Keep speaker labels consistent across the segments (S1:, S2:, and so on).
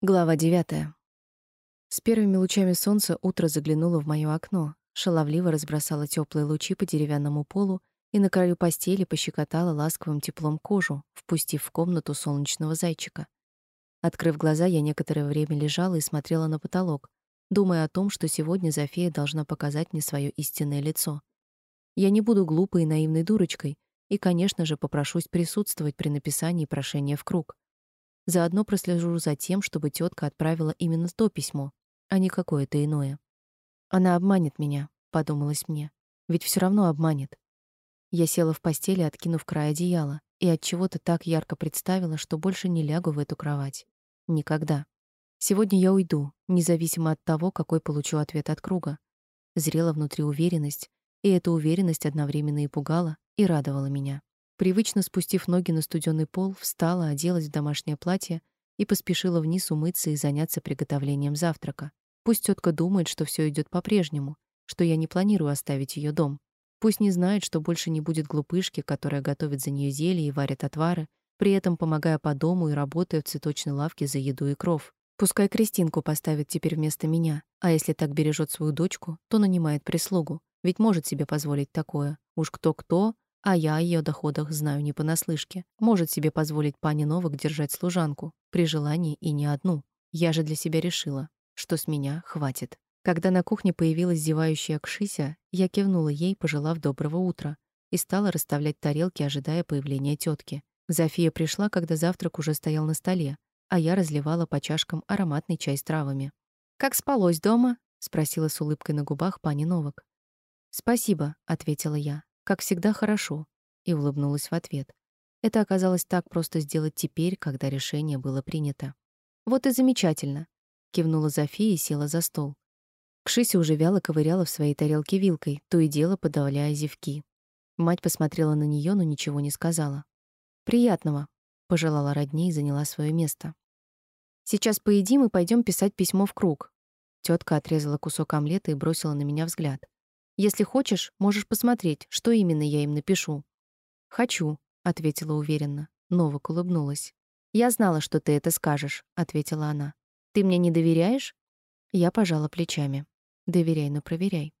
S1: Глава 9. С первыми лучами солнца утро заглянуло в моё окно, шаловливо разбросало тёплые лучи по деревянному полу и на краю постели пощекотало ласковым теплом кожу, впустив в комнату солнечного зайчика. Открыв глаза, я некоторое время лежала и смотрела на потолок, думая о том, что сегодня Зофия должна показать мне своё истинное лицо. Я не буду глупой и наивной дурочкой, и, конечно же, попрошусь присутствовать при написании прошения в круг. Заодно прослежу за тем, чтобы тетка отправила именно то письмо, а не какое-то иное. Она обманет меня, подумалось мне. Ведь все равно обманет. Я села в постели, откинув край одеяла, и от чего-то так ярко представила, что больше не лягу в эту кровать. Никогда. Сегодня я уйду, независимо от того, какой получу ответ от круга. Зрела внутри уверенность, и эта уверенность одновременно и пугала, и радовала меня. Привычно спустив ноги на студеный пол, встала, оделась в домашнее платье и поспешила вниз умыться и заняться приготовлением завтрака. Пусть тетка думает, что все идет по-прежнему, что я не планирую оставить ее дом. Пусть не знает, что больше не будет глупышки, которая готовит за нее зелья и варит отвары, при этом помогая по дому и работая в цветочной лавке за еду и кров. Пускай Кристинку поставит теперь вместо меня, а если так бережет свою дочку, то нанимает прислугу, ведь может себе позволить такое. Уж кто-кто, а я о ее доходах знаю не понаслышке. Может себе позволить пани Новак держать служанку, при желании и не одну. Я же для себя решила, что с меня хватит. Когда на кухне появилась зевающая Кшися, я кивнула ей, пожелав доброго утра, и стала расставлять тарелки, ожидая появления тетки. Зофия пришла, когда завтрак уже стоял на столе, а я разливала по чашкам ароматный чай с травами. «Как спалось дома?» — спросила с улыбкой на губах пани Новак. «Спасибо», — ответила я. Как всегда хорошо, и улыбнулась в ответ. Это оказалось так просто сделать теперь, когда решение было принято. Вот и замечательно, кивнула Зофия и села за стол. Кшися уже вяло ковыряла в своей тарелке вилкой, то и дело подавляя зевки. Мать посмотрела на нее, но ничего не сказала. Приятного, пожелала родней и заняла свое место. Сейчас поедим и пойдем писать письмо в круг. Тетка отрезала кусок омлета и бросила на меня взгляд. Если хочешь, можешь посмотреть, что именно я им напишу. Хочу, ответила уверенно. Новак улыбнулась. Я знала, что ты это скажешь, ответила она. Ты мне не доверяешь? Я пожала плечами. Доверяй, но проверяй.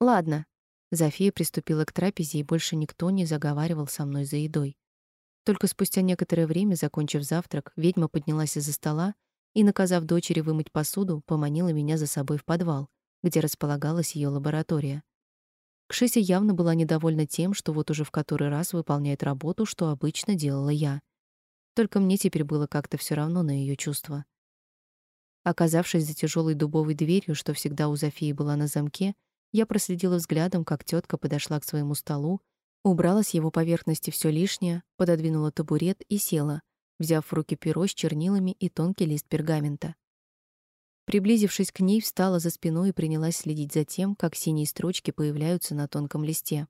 S1: Ладно. Зофия приступила к трапезе, и больше никто не заговаривал со мной за едой. Только спустя некоторое время, закончив завтрак, ведьма поднялась из-за стола и, наказав дочери вымыть посуду, поманила меня за собой в подвал, где располагалась ее лаборатория. Кшися явно была недовольна тем, что вот уже в который раз выполняет работу, что обычно делала я. Только мне теперь было как-то все равно на ее чувства. Оказавшись за тяжелой дубовой дверью, что всегда у Зофии была на замке, я проследила взглядом, как тетка подошла к своему столу, убрала с его поверхности все лишнее, пододвинула табурет и села, взяв в руки перо с чернилами и тонкий лист пергамента. Приблизившись к ней, встала за спиной и принялась следить за тем, как синие строчки появляются на тонком листе.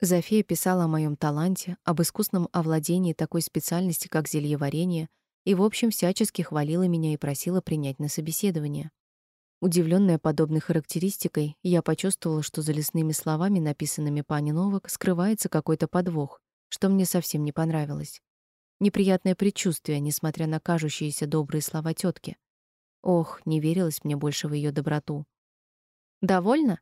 S1: Зофия писала о моем таланте, об искусном овладении такой специальности, как зельеварение, и, в общем, всячески хвалила меня и просила принять на собеседование. Удивленная подобной характеристикой, я почувствовала, что за лесными словами, написанными пани Новак, скрывается какой-то подвох, что мне совсем не понравилось. Неприятное предчувствие, несмотря на кажущиеся добрые слова тетки. Ох, не верилось мне больше в ее доброту. Довольно?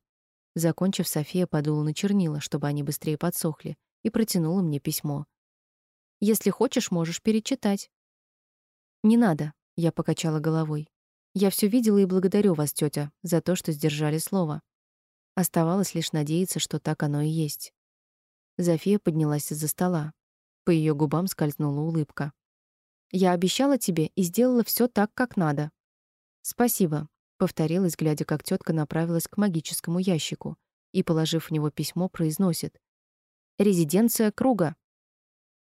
S1: Закончив, София подула на чернила, чтобы они быстрее подсохли, и протянула мне письмо. Если хочешь, можешь перечитать. Не надо, я покачала головой. Я все видела и благодарю вас, тетя, за то, что сдержали слово. Оставалось лишь надеяться, что так оно и есть. Зофия поднялась из-за стола. По ее губам скользнула улыбка. Я обещала тебе и сделала все так, как надо. «Спасибо», — повторилась, глядя, как тетка направилась к магическому ящику и, положив в него письмо, произносит. «Резиденция круга».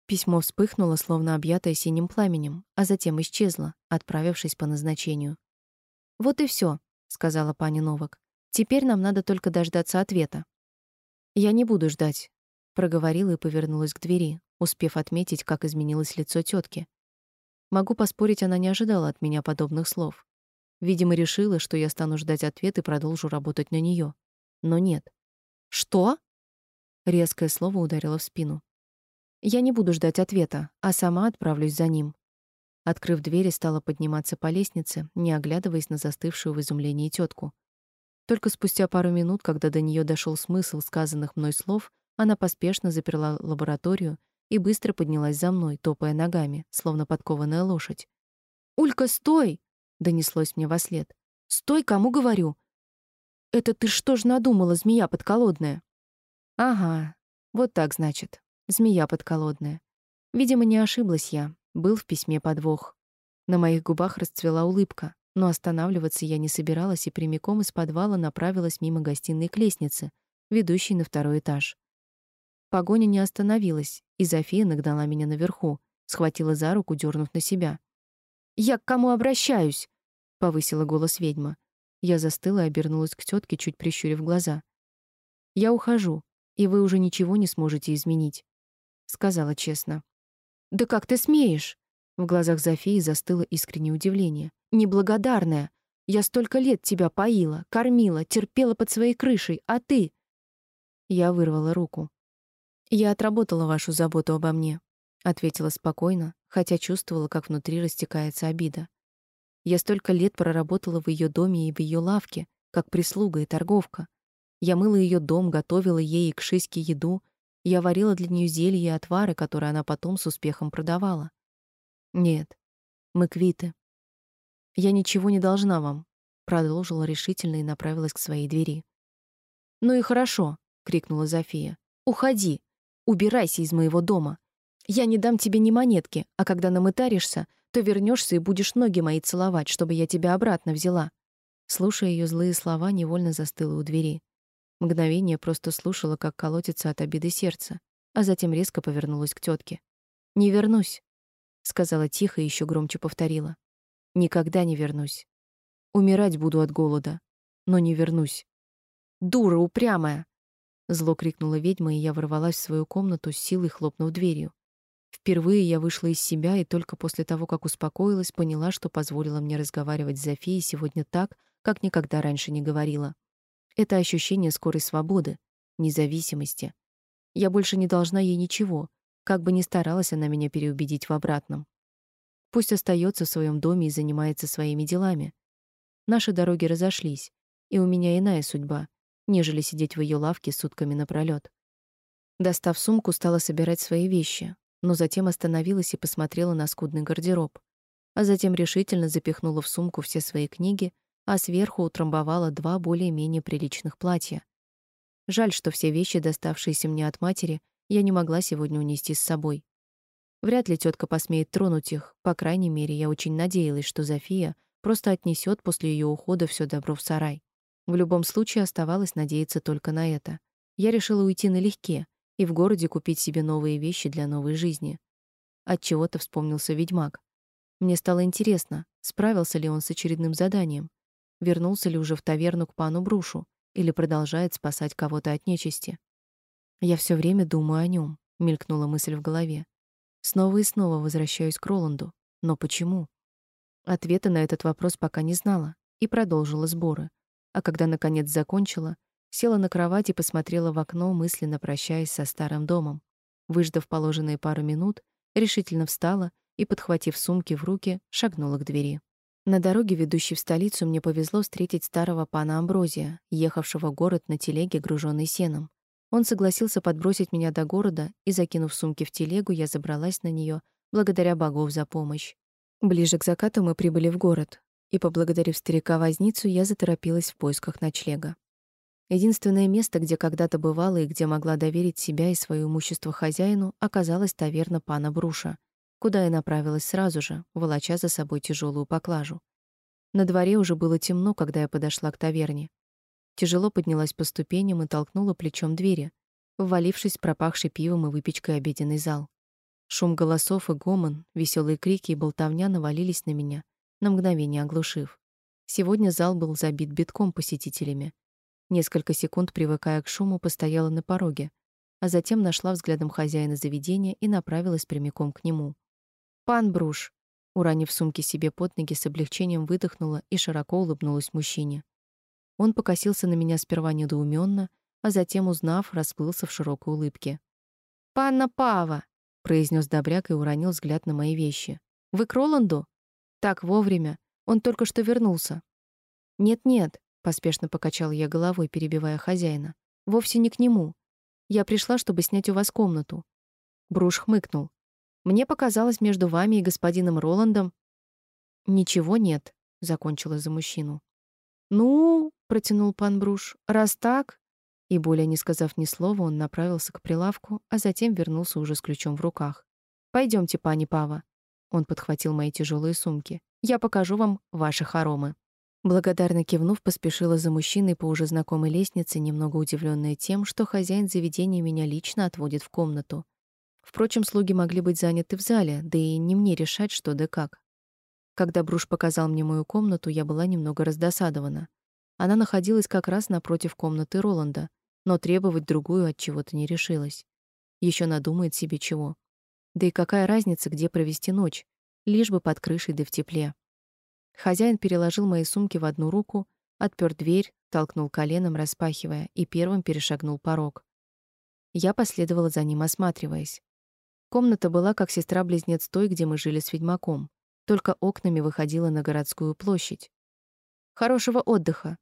S1: Письмо вспыхнуло, словно объятое синим пламенем, а затем исчезло, отправившись по назначению. «Вот и все, сказала пани Новак. «Теперь нам надо только дождаться ответа». «Я не буду ждать», — проговорила и повернулась к двери, успев отметить, как изменилось лицо тетки. Могу поспорить, она не ожидала от меня подобных слов. Видимо, решила, что я стану ждать ответ и продолжу работать на нее. Но нет. Что? Резкое слово ударило в спину. Я не буду ждать ответа, а сама отправлюсь за ним. Открыв дверь, стала подниматься по лестнице, не оглядываясь на застывшую в изумлении тетку. Только спустя пару минут, когда до нее дошел смысл сказанных мной слов, она поспешно заперла лабораторию и быстро поднялась за мной, топая ногами, словно подкованная лошадь. «Улька, стой!» — донеслось мне во след. «Стой, кому говорю!» «Это ты что ж надумала, змея подколодная?» «Ага, вот так, значит. Змея подколодная. Видимо, не ошиблась я. Был в письме подвох. На моих губах расцвела улыбка, но останавливаться я не собиралась и прямиком из подвала направилась мимо гостиной к лестнице, ведущей на второй этаж. Погоня не остановилась, и Зофия нагнала меня наверху, схватила за руку, дернув на себя. «Я к кому обращаюсь?» — повысила голос ведьма. Я застыла и обернулась к тетке, чуть прищурив глаза. «Я ухожу, и вы уже ничего не сможете изменить», — сказала честно. «Да как ты смеешь?» В глазах Зофии застыло искреннее удивление. «Неблагодарная! Я столько лет тебя поила, кормила, терпела под своей крышей, а ты...» Я вырвала руку. «Я отработала вашу заботу обо мне», — ответила спокойно, хотя чувствовала, как внутри растекается обида. «Я столько лет проработала в ее доме и в ее лавке, как прислуга и торговка. Я мыла ее дом, готовила ей и кшиське еду, я варила для нее зелья и отвары, которые она потом с успехом продавала. Нет, мы квиты. Я ничего не должна вам, продолжила решительно и направилась к своей двери. Ну и хорошо, крикнула Зофия. Уходи. Убирайся из моего дома. Я не дам тебе ни монетки, а когда намытаришься, то вернешься и будешь ноги мои целовать, чтобы я тебя обратно взяла. Слушая ее злые слова, невольно застыла у двери. Мгновение просто слушала, как колотится от обиды сердце, а затем резко повернулась к тетке. «Не вернусь», — сказала тихо и еще громче повторила. «Никогда не вернусь. Умирать буду от голода, но не вернусь». «Дура упрямая!» Зло крикнула ведьма, и я ворвалась в свою комнату с силой хлопнув дверью. Впервые я вышла из себя и только после того, как успокоилась, поняла, что позволила мне разговаривать с Зофией сегодня так, как никогда раньше не говорила. Это ощущение скорой свободы, независимости. Я больше не должна ей ничего, как бы ни старалась она меня переубедить в обратном. Пусть остается в своем доме и занимается своими делами. Наши дороги разошлись, и у меня иная судьба, нежели сидеть в ее лавке сутками напролёт. Достав сумку, стала собирать свои вещи, но затем остановилась и посмотрела на скудный гардероб, а затем решительно запихнула в сумку все свои книги а сверху утрамбовала два более-менее приличных платья. Жаль, что все вещи, доставшиеся мне от матери, я не могла сегодня унести с собой. Вряд ли тетка посмеет тронуть их, по крайней мере, я очень надеялась, что Зофия просто отнесет после ее ухода все добро в сарай. В любом случае оставалось надеяться только на это. Я решила уйти налегке и в городе купить себе новые вещи для новой жизни. От чего-то вспомнился ведьмак. Мне стало интересно, справился ли он с очередным заданием, вернулся ли уже в таверну к пану Брушу или продолжает спасать кого-то от нечисти. Я все время думаю о нем, мелькнула мысль в голове. Снова и снова возвращаюсь к Роланду. Но почему? Ответа на этот вопрос пока не знала и продолжила сборы. А когда наконец закончила, села на кровать и посмотрела в окно, мысленно прощаясь со старым домом. Выждав положенные пару минут, решительно встала и, подхватив сумки в руки, шагнула к двери. На дороге, ведущей в столицу, мне повезло встретить старого пана Амброзия, ехавшего в город на телеге, груженной сеном. Он согласился подбросить меня до города, и, закинув сумки в телегу, я забралась на нее, благодаря богов за помощь. Ближе к закату мы прибыли в город, и, поблагодарив старика-возницу, я заторопилась в поисках ночлега. Единственное место, где когда-то бывала и где могла доверить себя и свое имущество хозяину, оказалась таверна пана Бруша — куда я направилась сразу же, волоча за собой тяжелую поклажу. На дворе уже было темно, когда я подошла к таверне. Тяжело поднялась по ступеням и толкнула плечом двери, ввалившись в пропахший пивом и выпечкой обеденный зал. Шум голосов и гомон, веселые крики и болтовня навалились на меня, на мгновение оглушив. Сегодня зал был забит битком посетителями. Несколько секунд, привыкая к шуму, постояла на пороге, а затем нашла взглядом хозяина заведения и направилась прямиком к нему. «Пан Бруш!» Уранив сумки себе под ноги, с облегчением выдохнула и широко улыбнулась мужчине. Он покосился на меня сперва недоуменно, а затем, узнав, расплылся в широкой улыбке. «Панна Пава!» — произнес добряк и уронил взгляд на мои вещи. Вы к Роланду? Так вовремя. Он только что вернулся. Нет-нет, поспешно покачал я головой, перебивая хозяина. Вовсе не к нему. Я пришла, чтобы снять у вас комнату. Бруш хмыкнул. Мне показалось, между вами и господином Роландом ничего нет, закончила за мужчину. Ну, протянул пан Бруш. Раз так, и более не сказав ни слова, он направился к прилавку, а затем вернулся уже с ключом в руках. Пойдемте, пани Пава. Он подхватил мои тяжелые сумки. Я покажу вам ваши хоромы. Благодарно кивнув, поспешила за мужчиной по уже знакомой лестнице, немного удивленная тем, что хозяин заведения меня лично отводит в комнату. Впрочем, слуги могли быть заняты в зале, да и не мне решать, что да как. Когда Бруш показал мне мою комнату, я была немного раздосадована. Она находилась как раз напротив комнаты Роланда, но требовать другую от чего-то не решилась. Еще надумает себе чего. Да и какая разница, где провести ночь, лишь бы под крышей да в тепле. Хозяин переложил мои сумки в одну руку, отпер дверь, толкнул коленом, распахивая, и первым перешагнул порог. Я последовала за ним, осматриваясь. Комната была как сестра-близнец той, где мы жили с ведьмаком, только окнами выходила на городскую площадь. Хорошего отдыха.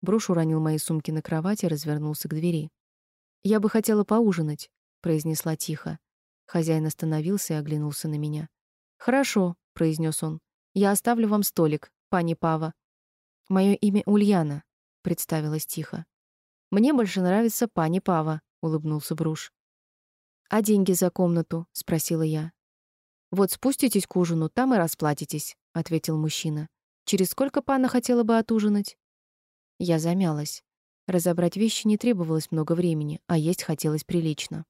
S1: Бруш уронил мои сумки на кровать и развернулся к двери. Я бы хотела поужинать, произнесла тихо. Хозяин остановился и оглянулся на меня. Хорошо, произнес он. Я оставлю вам столик, пани Пава. Мое имя Ульяна, представилась тихо. Мне больше нравится пани Пава, улыбнулся Бруш. А деньги за комнату, спросила я. Вот спуститесь к ужину, там и расплатитесь, ответил мужчина. Через сколько пана хотела бы отужинать? Я замялась. Разобрать вещи не требовалось много времени, а есть хотелось прилично.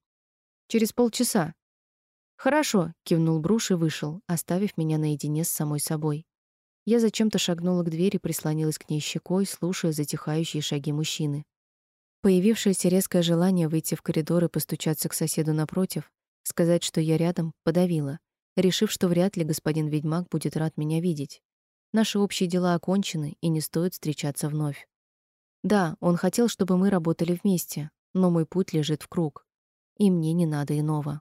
S1: Через полчаса, Хорошо, кивнул Бруш и вышел, оставив меня наедине с самой собой. Я зачем-то шагнула к двери, прислонилась к ней щекой, слушая затихающие шаги мужчины. Появившееся резкое желание выйти в коридор и постучаться к соседу напротив, сказать, что я рядом, подавило, решив, что вряд ли господин ведьмак будет рад меня видеть. Наши общие дела окончены, и не стоит встречаться вновь. Да, он хотел, чтобы мы работали вместе, но мой путь лежит в круг, и мне не надо иного.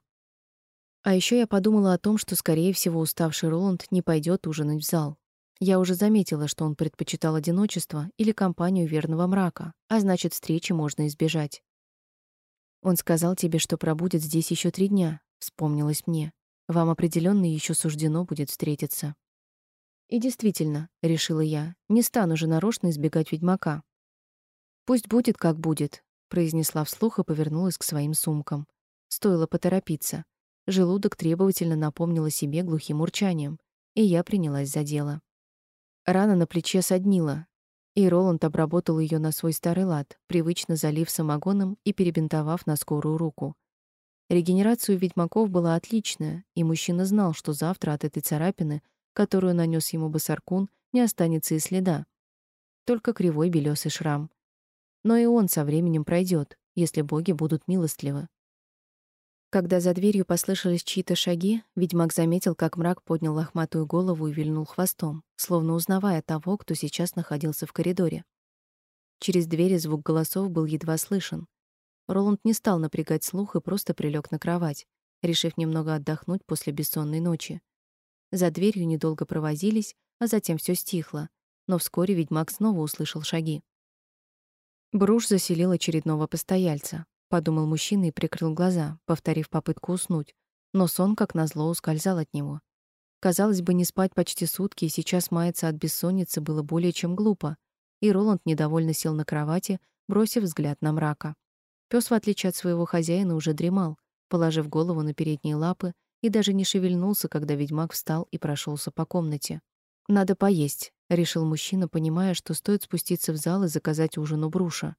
S1: А еще я подумала о том, что, скорее всего, уставший Роланд не пойдет ужинать в зал. Я уже заметила, что он предпочитал одиночество или компанию верного мрака, а значит, встречи можно избежать. Он сказал тебе, что пробудет здесь еще три дня, вспомнилось мне. Вам определенно еще суждено будет встретиться. И действительно, решила я, не стану же нарочно избегать ведьмака. Пусть будет, как будет, произнесла вслух и повернулась к своим сумкам. Стоило поторопиться. Желудок требовательно напомнил о себе глухим урчанием, и я принялась за дело. Рана на плече соднила, и Роланд обработал ее на свой старый лад, привычно залив самогоном и перебинтовав на скорую руку. Регенерация у ведьмаков была отличная, и мужчина знал, что завтра от этой царапины, которую нанес ему Басаркун, не останется и следа. Только кривой белесый шрам. Но и он со временем пройдет, если боги будут милостливы. Когда за дверью послышались чьи-то шаги, ведьмак заметил, как мрак поднял лохматую голову и вильнул хвостом, словно узнавая того, кто сейчас находился в коридоре. Через двери звук голосов был едва слышен. Роланд не стал напрягать слух и просто прилег на кровать, решив немного отдохнуть после бессонной ночи. За дверью недолго провозились, а затем все стихло, но вскоре ведьмак снова услышал шаги. Бруш заселил очередного постояльца, подумал мужчина и прикрыл глаза, повторив попытку уснуть, но сон как назло ускользал от него. Казалось бы, не спать почти сутки и сейчас маяться от бессонницы было более чем глупо, и Роланд недовольно сел на кровати, бросив взгляд на мрака. Пёс, в отличие от своего хозяина, уже дремал, положив голову на передние лапы, и даже не шевельнулся, когда ведьмак встал и прошелся по комнате. «Надо поесть», — решил мужчина, понимая, что стоит спуститься в зал и заказать ужин у Бруша.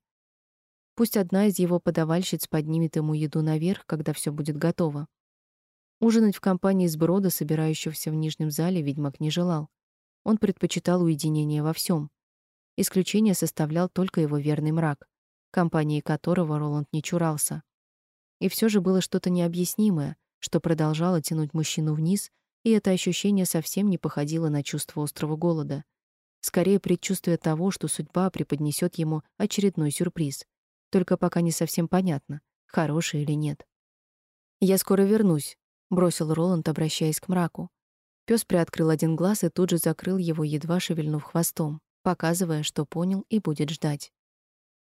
S1: Пусть одна из его подавальщиц поднимет ему еду наверх, когда все будет готово. Ужинать в компании сброда, собирающегося в нижнем зале, ведьмак не желал. Он предпочитал уединение во всем. Исключение составлял только его верный мрак, компании которого Роланд не чурался. И все же было что-то необъяснимое, что продолжало тянуть мужчину вниз, и это ощущение совсем не походило на чувство острого голода. Скорее предчувствие того, что судьба преподнесет ему очередной сюрприз — только пока не совсем понятно, хороший или нет. «Я скоро вернусь», — бросил Роланд, обращаясь к мраку. Пёс приоткрыл один глаз и тут же закрыл его, едва шевельнув хвостом, показывая, что понял и будет ждать.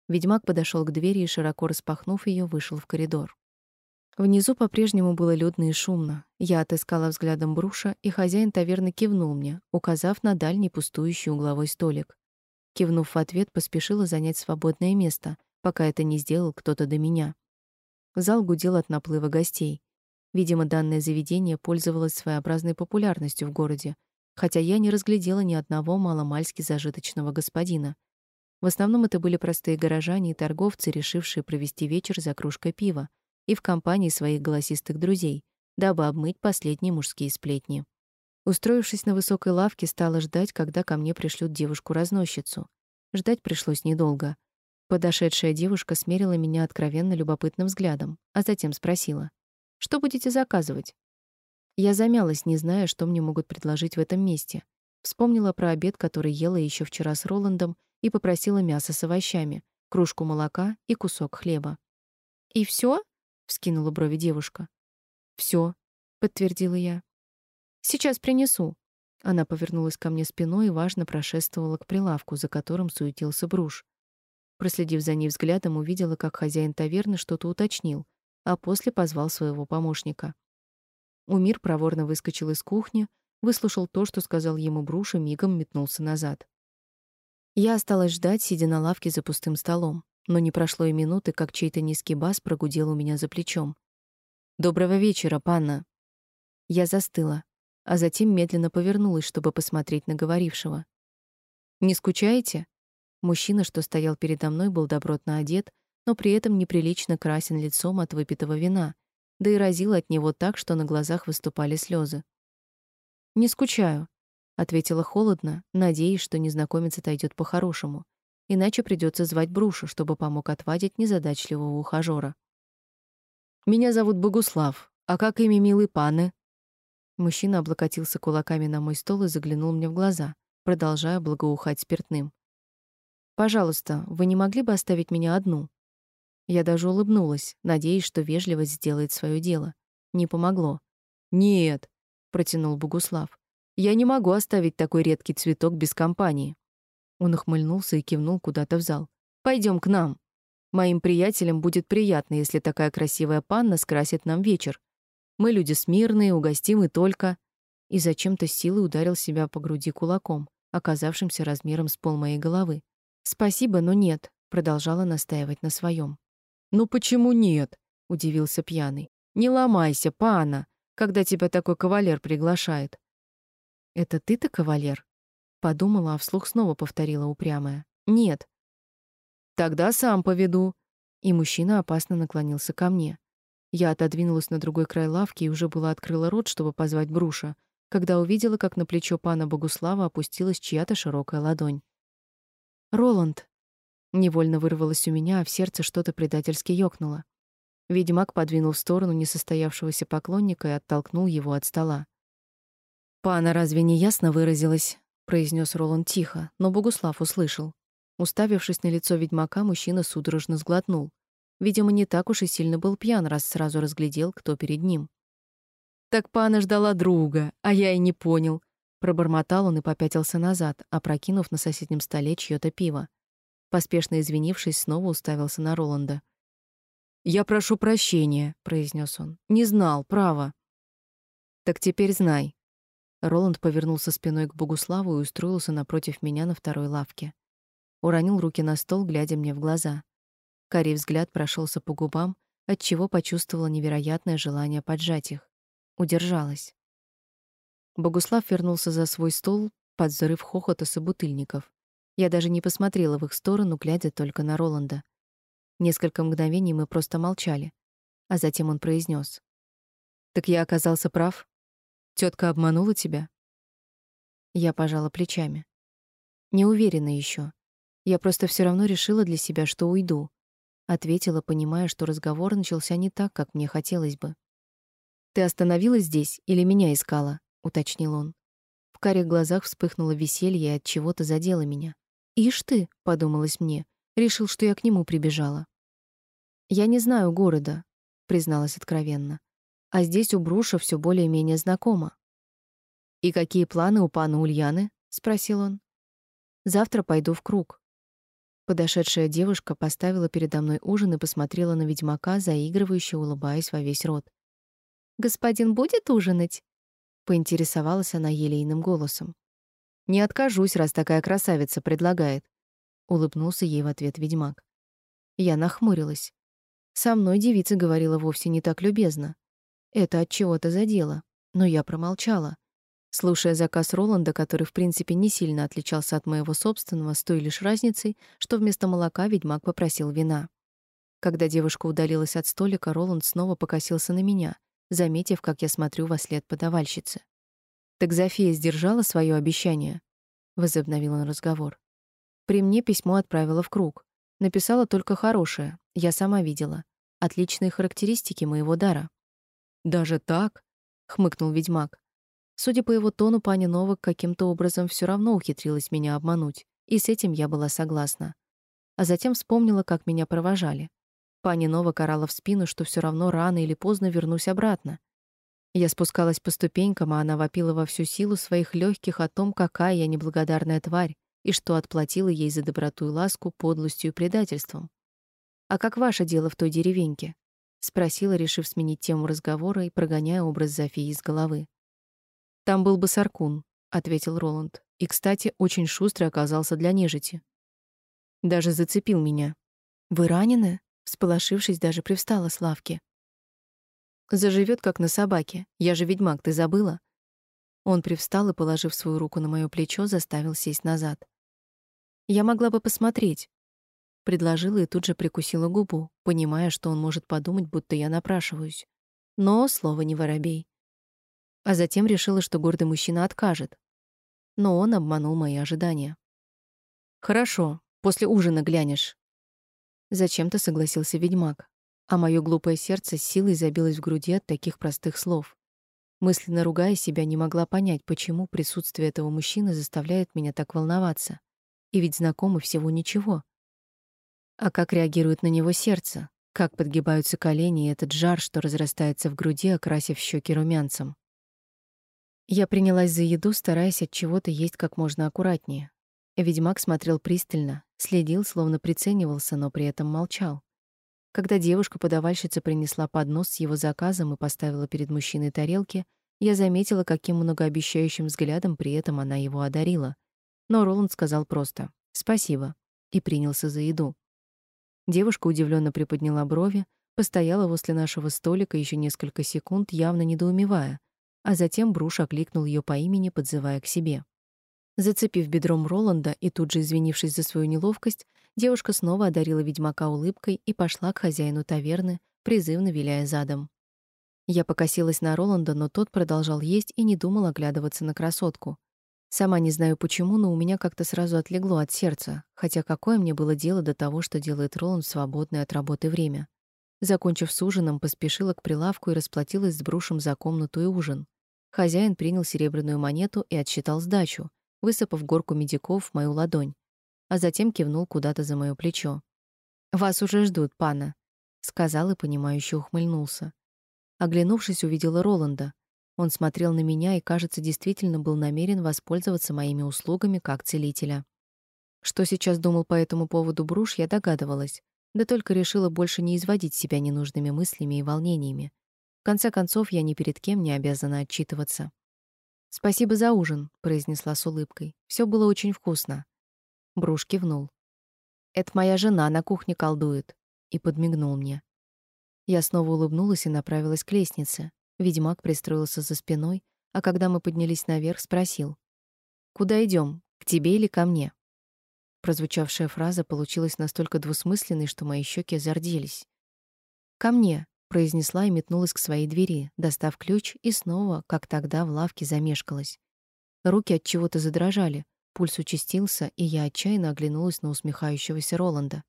S1: Ведьмак подошел к двери и, широко распахнув ее, вышел в коридор. Внизу по-прежнему было людно и шумно. Я отыскала взглядом Бруша, и хозяин таверны кивнул мне, указав на дальний пустующий угловой столик. Кивнув в ответ, поспешила занять свободное место, пока это не сделал кто-то до меня. Зал гудел от наплыва гостей. Видимо, данное заведение пользовалось своеобразной популярностью в городе, хотя я не разглядела ни одного маломальски зажиточного господина. В основном это были простые горожане и торговцы, решившие провести вечер за кружкой пива, и в компании своих голосистых друзей, дабы обмыть последние мужские сплетни. Устроившись на высокой лавке, стала ждать, когда ко мне пришлют девушку-разносчицу. Ждать пришлось недолго. Подошедшая девушка смерила меня откровенно любопытным взглядом, а затем спросила: "Что будете заказывать?" Я замялась, не зная, что мне могут предложить в этом месте. Вспомнила про обед, который ела еще вчера с Роландом, и попросила мясо с овощами, кружку молока и кусок хлеба. "И все? вскинула брови девушка. Все, подтвердила я. Сейчас принесу. Она повернулась ко мне спиной и важно прошествовала к прилавку, за которым суетился Бруш. Проследив за ней взглядом, увидела, как хозяин таверны что-то уточнил, а после позвал своего помощника. Умир проворно выскочил из кухни, выслушал то, что сказал ему Бруш, и мигом метнулся назад. Я осталась ждать, сидя на лавке за пустым столом. Но не прошло и минуты, как чей-то низкий бас прогудел у меня за плечом. «Доброго вечера, панна!» Я застыла, а затем медленно повернулась, чтобы посмотреть на говорившего. «Не скучаете?» Мужчина, что стоял передо мной, был добротно одет, но при этом неприлично красен лицом от выпитого вина, да и разил от него так, что на глазах выступали слезы. «Не скучаю», — ответила холодно, надеясь, что незнакомец отойдет по-хорошему иначе придется звать Бруша, чтобы помог отвадить незадачливого ухажёра. «Меня зовут Богуслав. А как имя милый паны?» Мужчина облокотился кулаками на мой стол и заглянул мне в глаза, продолжая благоухать спиртным. «Пожалуйста, вы не могли бы оставить меня одну?» Я даже улыбнулась, надеясь, что вежливость сделает свое дело. Не помогло. «Нет», — протянул Богуслав, — «я не могу оставить такой редкий цветок без компании». Он ухмыльнулся и кивнул куда-то в зал. Пойдем к нам. Моим приятелям будет приятно, если такая красивая панна скрасит нам вечер. Мы люди смирные, угостимы только...» И зачем-то силой ударил себя по груди кулаком, оказавшимся размером с пол моей головы. «Спасибо, но нет», — продолжала настаивать на своем. «Ну почему нет?» — удивился пьяный. «Не ломайся, пана, когда тебя такой кавалер приглашает». «Это ты-то кавалер?» Подумала, а вслух снова повторила упрямая. «Нет». «Тогда сам поведу». И мужчина опасно наклонился ко мне. Я отодвинулась на другой край лавки и уже была открыла рот, чтобы позвать Бруша, когда увидела, как на плечо пана Богуслава опустилась чья-то широкая ладонь. «Роланд!» Невольно вырвалось у меня, а в сердце что-то предательски ёкнуло. Ведьмак подвинул в сторону несостоявшегося поклонника и оттолкнул его от стола. «Пана разве не ясно выразилась?» произнес Роланд тихо, но Богуслав услышал. Уставившись на лицо ведьмака, мужчина судорожно сглотнул. Видимо, не так уж и сильно был пьян, раз сразу разглядел, кто перед ним. Так пана ждала друга, а я и не понял, пробормотал он и попятился назад, опрокинув на соседнем столе чьё-то пиво. Поспешно извинившись, снова уставился на Роланда. «Я прошу прощения», — произнес он. «Не знал, право». «Так теперь знай. Роланд повернулся спиной к Богуславу и устроился напротив меня на второй лавке. Уронил руки на стол, глядя мне в глаза. Карий взгляд прошелся по губам, отчего почувствовала невероятное желание поджать их. Удержалась. Богуслав вернулся за свой стол под взрыв хохота собутыльников. Я даже не посмотрела в их сторону, глядя только на Роланда. Несколько мгновений мы просто молчали, а затем он произнес: "Так я оказался прав. Тетка обманула тебя? Я пожала плечами. Не уверена еще. Я просто все равно решила для себя, что уйду, ответила, понимая, что разговор начался не так, как мне хотелось бы. Ты остановилась здесь или меня искала? Уточнил он. В карих глазах вспыхнуло веселье и от чего-то задело меня. Ишь ты, подумалось мне, решил, что я к нему прибежала. Я не знаю города, призналась откровенно а здесь у Бруша все более-менее знакомо. И какие планы у пана Ульяны? спросил он. Завтра пойду в круг. Подошедшая девушка поставила передо мной ужин и посмотрела на ведьмака, заигрывающе улыбаясь во весь рот. Господин будет ужинать? Поинтересовалась она елейным голосом. Не откажусь, раз такая красавица предлагает, улыбнулся ей в ответ ведьмак. Я нахмурилась. Со мной девица говорила вовсе не так любезно. Это от чего-то задело, но я промолчала. Слушая заказ Роланда, который в принципе не сильно отличался от моего собственного, с той лишь разницей, что вместо молока ведьмак попросил вина. Когда девушка удалилась от столика, Роланд снова покосился на меня, заметив, как я смотрю во след подавальщицы. «Так Зофия сдержала свое обещание?» — возобновил он разговор. При мне письмо отправила в круг. Написала только хорошее, я сама видела. Отличные характеристики моего дара. «Даже так?» — хмыкнул ведьмак. Судя по его тону, пани Новак каким-то образом все равно ухитрилась меня обмануть, и с этим я была согласна. А затем вспомнила, как меня провожали. Пани Новак орала в спину, что все равно рано или поздно вернусь обратно. Я спускалась по ступенькам, а она вопила во всю силу своих легких о том, какая я неблагодарная тварь, и что отплатила ей за доброту и ласку подлостью и предательством. «А как ваше дело в той деревеньке?» — спросила, решив сменить тему разговора и прогоняя образ Зофии из головы. Там был бы Саркун, ответил Роланд. И, кстати, очень шустрый оказался для нежити. Даже зацепил меня. Вы ранены? Всполошившись, даже привстала с лавки. Заживет как на собаке. Я же ведьмак, ты забыла? Он привстал и, положив свою руку на моё плечо, заставил сесть назад. Я могла бы посмотреть, предложила и тут же прикусила губу, понимая, что он может подумать, будто я напрашиваюсь. Но слово не воробей а затем решила, что гордый мужчина откажет. Но он обманул мои ожидания. «Хорошо, после ужина глянешь». Зачем-то согласился ведьмак, а мое глупое сердце силой забилось в груди от таких простых слов. Мысленно ругая себя, не могла понять, почему присутствие этого мужчины заставляет меня так волноваться. И ведь знакомы всего ничего. А как реагирует на него сердце? Как подгибаются колени и этот жар, что разрастается в груди, окрасив щеки румянцем? Я принялась за еду, стараясь от чего-то есть как можно аккуратнее. Ведьмак смотрел пристально, следил, словно приценивался, но при этом молчал. Когда девушка-подавальщица принесла поднос с его заказом и поставила перед мужчиной тарелки, я заметила, каким многообещающим взглядом при этом она его одарила. Но Роланд сказал просто «спасибо» и принялся за еду. Девушка удивленно приподняла брови, постояла возле нашего столика еще несколько секунд, явно недоумевая, а затем Бруш окликнул ее по имени, подзывая к себе. Зацепив бедром Роланда и тут же извинившись за свою неловкость, девушка снова одарила ведьмака улыбкой и пошла к хозяину таверны, призывно виляя задом. Я покосилась на Роланда, но тот продолжал есть и не думал оглядываться на красотку. Сама не знаю почему, но у меня как-то сразу отлегло от сердца, хотя какое мне было дело до того, что делает Роланд в свободное от работы время. Закончив с ужином, поспешила к прилавку и расплатилась с Брушем за комнату и ужин. Хозяин принял серебряную монету и отсчитал сдачу, высыпав горку медиков в мою ладонь, а затем кивнул куда-то за моё плечо. «Вас уже ждут, пана», — сказал и, понимающе ухмыльнулся. Оглянувшись, увидела Роланда. Он смотрел на меня и, кажется, действительно был намерен воспользоваться моими услугами как целителя. Что сейчас думал по этому поводу Бруш, я догадывалась, да только решила больше не изводить себя ненужными мыслями и волнениями, конце концов, я ни перед кем не обязана отчитываться. «Спасибо за ужин», — произнесла с улыбкой. Все было очень вкусно». Бруш кивнул. «Это моя жена на кухне колдует», — и подмигнул мне. Я снова улыбнулась и направилась к лестнице. Ведьмак пристроился за спиной, а когда мы поднялись наверх, спросил. «Куда идем? К тебе или ко мне?» Прозвучавшая фраза получилась настолько двусмысленной, что мои щеки зарделись. «Ко мне», произнесла и метнулась к своей двери, достав ключ и снова, как тогда в лавке, замешкалась. Руки от чего-то задрожали, пульс участился, и я отчаянно оглянулась на усмехающегося Роланда.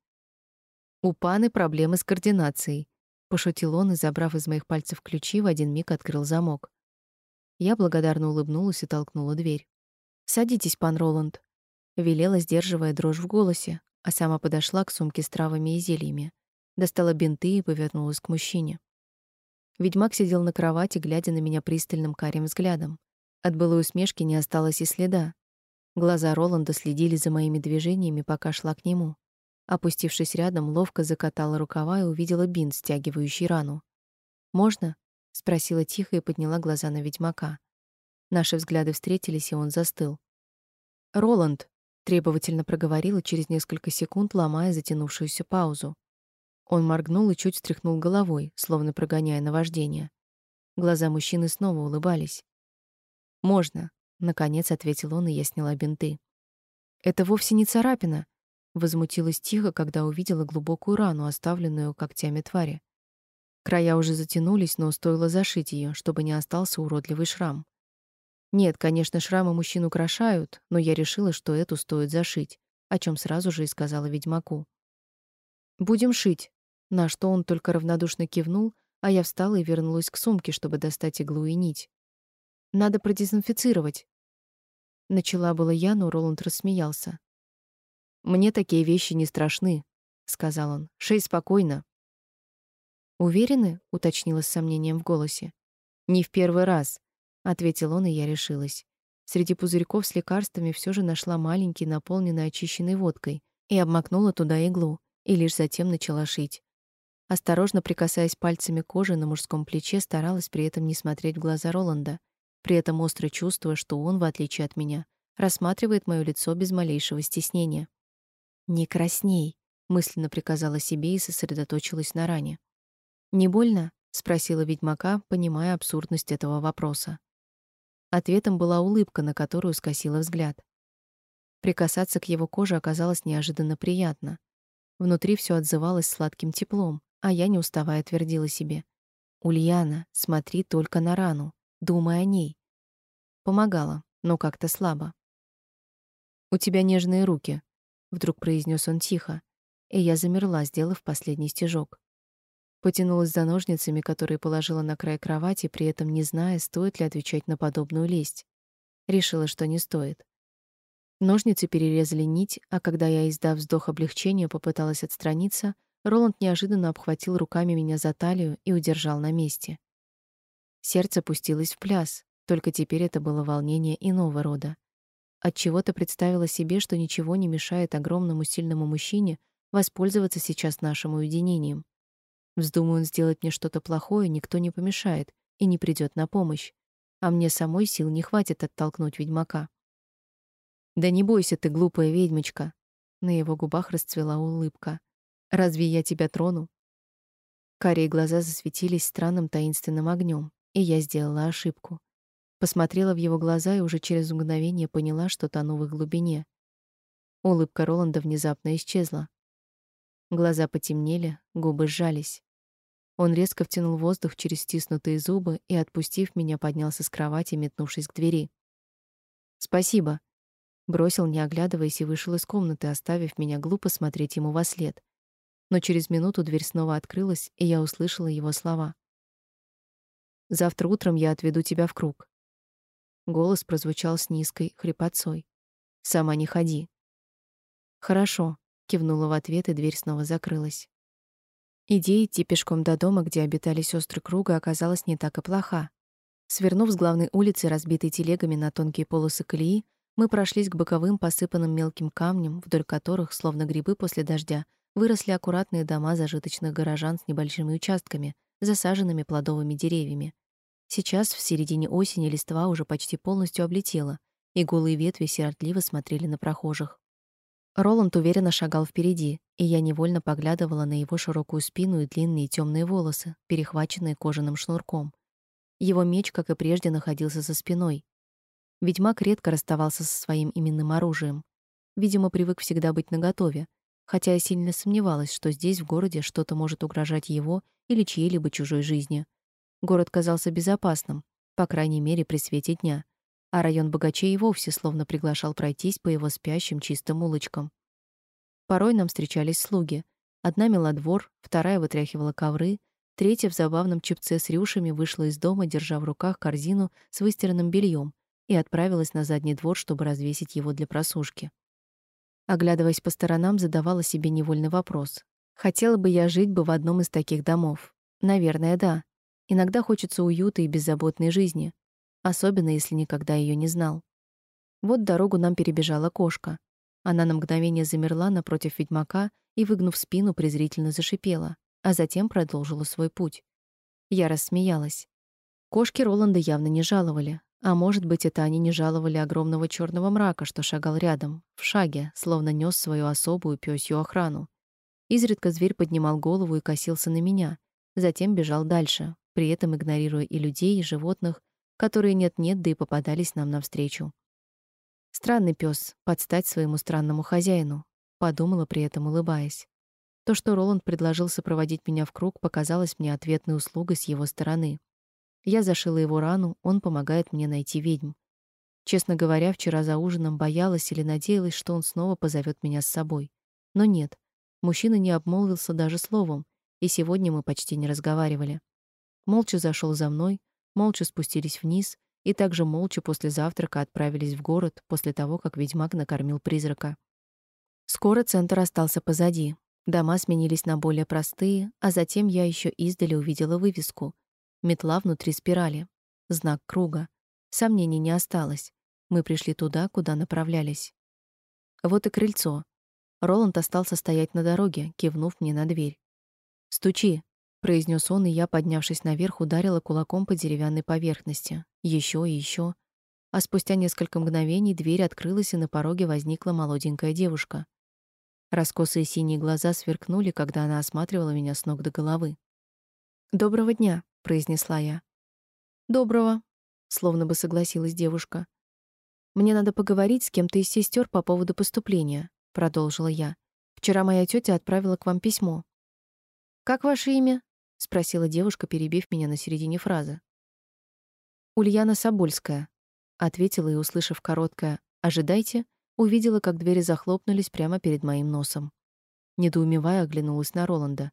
S1: У паны проблемы с координацией, пошутил он и, забрав из моих пальцев ключи, в один миг открыл замок. Я благодарно улыбнулась и толкнула дверь. «Садитесь, пан Роланд», — велела, сдерживая дрожь в голосе, а сама подошла к сумке с травами и зельями достала бинты и повернулась к мужчине. Ведьмак сидел на кровати, глядя на меня пристальным карим взглядом. От былой усмешки не осталось и следа. Глаза Роланда следили за моими движениями, пока шла к нему. Опустившись рядом, ловко закатала рукава и увидела бинт, стягивающий рану. «Можно?» — спросила тихо и подняла глаза на ведьмака. Наши взгляды встретились, и он застыл. «Роланд!» — требовательно проговорила через несколько секунд, ломая затянувшуюся паузу. Он моргнул и чуть встряхнул головой, словно прогоняя наваждение. Глаза мужчины снова улыбались. «Можно», — наконец ответил он, и я сняла бинты. «Это вовсе не царапина», — возмутилась тихо, когда увидела глубокую рану, оставленную когтями твари. Края уже затянулись, но стоило зашить ее, чтобы не остался уродливый шрам. Нет, конечно, шрамы мужчин украшают, но я решила, что эту стоит зашить, о чем сразу же и сказала ведьмаку. «Будем шить», на что он только равнодушно кивнул, а я встала и вернулась к сумке, чтобы достать иглу и нить. Надо продезинфицировать. Начала было я, но Роланд рассмеялся. Мне такие вещи не страшны, сказал он. Шей спокойно. Уверены? уточнила с сомнением в голосе. Не в первый раз, ответил он, и я решилась. Среди пузырьков с лекарствами все же нашла маленький, наполненный очищенной водкой, и обмакнула туда иглу, и лишь затем начала шить. Осторожно прикасаясь пальцами кожи на мужском плече, старалась при этом не смотреть в глаза Роланда, при этом остро чувствуя, что он, в отличие от меня, рассматривает моё лицо без малейшего стеснения. «Не красней», — мысленно приказала себе и сосредоточилась на ране. «Не больно?» — спросила ведьмака, понимая абсурдность этого вопроса. Ответом была улыбка, на которую скосила взгляд. Прикасаться к его коже оказалось неожиданно приятно. Внутри все отзывалось сладким теплом, а я, не уставая, твердила себе. «Ульяна, смотри только на рану, думай о ней, Помогала, но как-то слабо. «У тебя нежные руки», — вдруг произнес он тихо, и я замерла, сделав последний стежок. Потянулась за ножницами, которые положила на край кровати, при этом не зная, стоит ли отвечать на подобную лесть. Решила, что не стоит. Ножницы перерезали нить, а когда я, издав вздох облегчения, попыталась отстраниться, Роланд неожиданно обхватил руками меня за талию и удержал на месте. Сердце пустилось в пляс, только теперь это было волнение иного рода. От чего-то представила себе, что ничего не мешает огромному сильному мужчине воспользоваться сейчас нашим уединением. Вздумаю он сделать мне что-то плохое, никто не помешает и не придет на помощь, а мне самой сил не хватит оттолкнуть ведьмака. Да не бойся ты, глупая ведьмочка. На его губах расцвела улыбка. Разве я тебя трону? Карие глаза засветились странным таинственным огнем, и я сделала ошибку. Посмотрела в его глаза и уже через мгновение поняла, что тону в их глубине. Улыбка Роланда внезапно исчезла. Глаза потемнели, губы сжались. Он резко втянул воздух через стиснутые зубы и, отпустив меня, поднялся с кровати, метнувшись к двери. «Спасибо», — бросил, не оглядываясь, и вышел из комнаты, оставив меня глупо смотреть ему во след. Но через минуту дверь снова открылась, и я услышала его слова. «Завтра утром я отведу тебя в круг. Голос прозвучал с низкой хрипотцой. «Сама не ходи». «Хорошо», — кивнула в ответ, и дверь снова закрылась. Идея идти пешком до дома, где обитали сестры круга, оказалась не так и плоха. Свернув с главной улицы, разбитой телегами на тонкие полосы колеи, мы прошлись к боковым, посыпанным мелким камнем, вдоль которых, словно грибы после дождя, выросли аккуратные дома зажиточных горожан с небольшими участками, засаженными плодовыми деревьями. Сейчас, в середине осени, листва уже почти полностью облетела, и голые ветви сиротливо смотрели на прохожих. Роланд уверенно шагал впереди, и я невольно поглядывала на его широкую спину и длинные темные волосы, перехваченные кожаным шнурком. Его меч, как и прежде, находился за спиной. Ведьмак редко расставался со своим именным оружием. Видимо, привык всегда быть наготове, хотя я сильно сомневалась, что здесь, в городе, что-то может угрожать его или чьей-либо чужой жизни. Город казался безопасным, по крайней мере, при свете дня, а район богачей и вовсе словно приглашал пройтись по его спящим чистым улочкам. Порой нам встречались слуги. Одна мела двор, вторая вытряхивала ковры, третья в забавном чепце с рюшами вышла из дома, держа в руках корзину с выстиранным бельем, и отправилась на задний двор, чтобы развесить его для просушки. Оглядываясь по сторонам, задавала себе невольный вопрос. Хотела бы я жить бы в одном из таких домов? Наверное, да. Иногда хочется уюта и беззаботной жизни. особенно если никогда ее не знал. Вот дорогу нам перебежала кошка. Она на мгновение замерла напротив ведьмака и, выгнув спину, презрительно зашипела, а затем продолжила свой путь. Я рассмеялась. Кошки Роланда явно не жаловали, а может быть, это они не жаловали огромного черного мрака, что шагал рядом, в шаге, словно нес свою особую пёсью охрану. Изредка зверь поднимал голову и косился на меня, затем бежал дальше, при этом игнорируя и людей, и животных, которые нет-нет, да и попадались нам навстречу. Странный пес, подстать своему странному хозяину, подумала при этом, улыбаясь. То, что Роланд предложил сопроводить меня в круг, показалось мне ответной услугой с его стороны. Я зашила его рану, он помогает мне найти ведьм. Честно говоря, вчера за ужином боялась или надеялась, что он снова позовет меня с собой. Но нет. Мужчина не обмолвился даже словом, и сегодня мы почти не разговаривали. Молча зашел за мной, молча спустились вниз и также молча после завтрака отправились в город после того, как ведьмак накормил призрака. Скоро центр остался позади. Дома сменились на более простые, а затем я еще издали увидела вывеску — Метла внутри спирали. Знак круга. Сомнений не осталось. Мы пришли туда, куда направлялись. Вот и крыльцо. Роланд остался стоять на дороге, кивнув мне на дверь. «Стучи», — произнес он, и я, поднявшись наверх, ударила кулаком по деревянной поверхности. Еще и еще. А спустя несколько мгновений дверь открылась, и на пороге возникла молоденькая девушка. Раскосые синие глаза сверкнули, когда она осматривала меня с ног до головы. «Доброго дня», произнесла я. Доброго, словно бы согласилась девушка. Мне надо поговорить с кем-то из сестер по поводу поступления, продолжила я. Вчера моя тетя отправила к вам письмо. Как ваше имя? спросила девушка, перебив меня на середине фразы. Ульяна Собольская, ответила и, услышав короткое «ожидайте», увидела, как двери захлопнулись прямо перед моим носом. Недоумевая, оглянулась на Роланда.